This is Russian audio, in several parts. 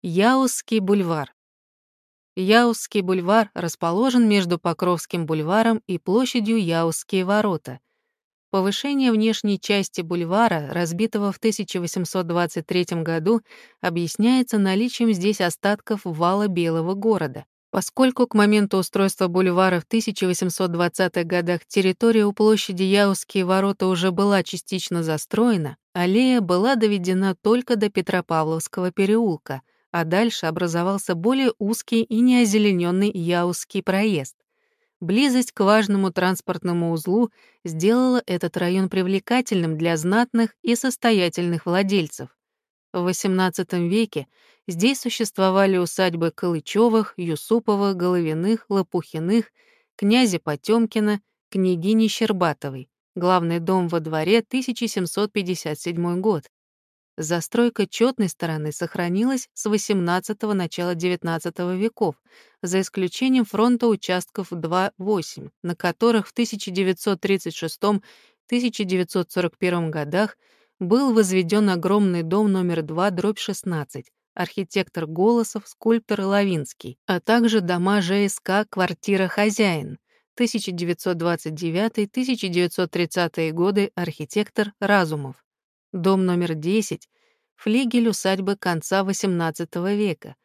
Яузский бульвар. Яузский бульвар расположен между Покровским бульваром и площадью Яузские ворота. Повышение внешней части бульвара, разбитого в 1823 году, объясняется наличием здесь остатков вала Белого города. Поскольку к моменту устройства бульвара в 1820-х годах территория у площади Яузские ворота уже была частично застроена, аллея была доведена только до Петропавловского переулка — а дальше образовался более узкий и неозелененный Яузский проезд. Близость к важному транспортному узлу сделала этот район привлекательным для знатных и состоятельных владельцев. В XVIII веке здесь существовали усадьбы Калычевых, Юсуповых, Головиных, Лопухиных, князя Потёмкина, княгини Щербатовой, главный дом во дворе 1757 год. Застройка четной стороны сохранилась с XVIII начала XIX веков, за исключением фронта участков 2-8, на которых в 1936-1941 годах был возведен огромный дом номер 2 дробь 16, архитектор Голосов, скульптор Лавинский, а также дома ЖСК «Квартира хозяин», 1929-1930 годы архитектор Разумов. Дом номер 10 — флигель усадьбы конца XVIII века.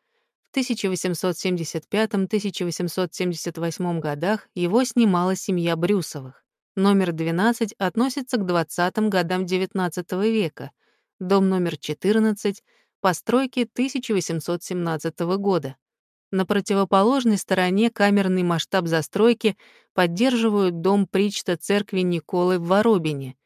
В 1875-1878 годах его снимала семья Брюсовых. Номер 12 относится к 20-м годам XIX века. Дом номер 14 — постройки 1817 года. На противоположной стороне камерный масштаб застройки поддерживают дом Причта церкви Николы в Воробине —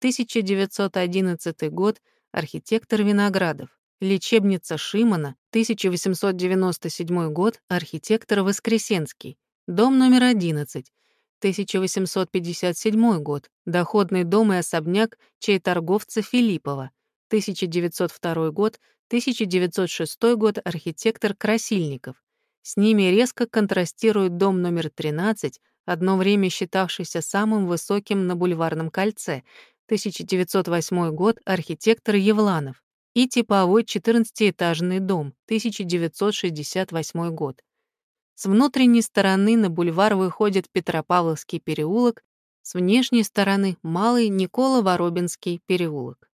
1911 год, архитектор Виноградов. Лечебница Шимана, 1897 год, архитектор Воскресенский. Дом номер 11, 1857 год, доходный дом и особняк чайторговца Филиппова. 1902 год, 1906 год, архитектор Красильников. С ними резко контрастирует дом номер 13, одно время считавшийся самым высоким на Бульварном кольце, 1908 год, архитектор Евланов, и типовой 14-этажный дом, 1968 год. С внутренней стороны на бульвар выходит Петропавловский переулок, с внешней стороны — Малый Никола-Воробинский переулок.